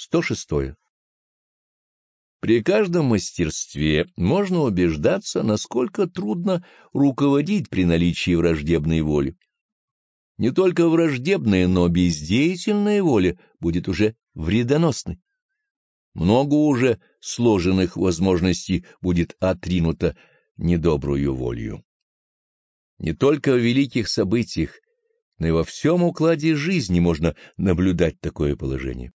106. При каждом мастерстве можно убеждаться, насколько трудно руководить при наличии враждебной воли. Не только враждебная, но бездеятельная воля будет уже вредоносной. Много уже сложенных возможностей будет отринуто недобрую волею. Не только в великих событиях, но и во всем укладе жизни можно наблюдать такое положение.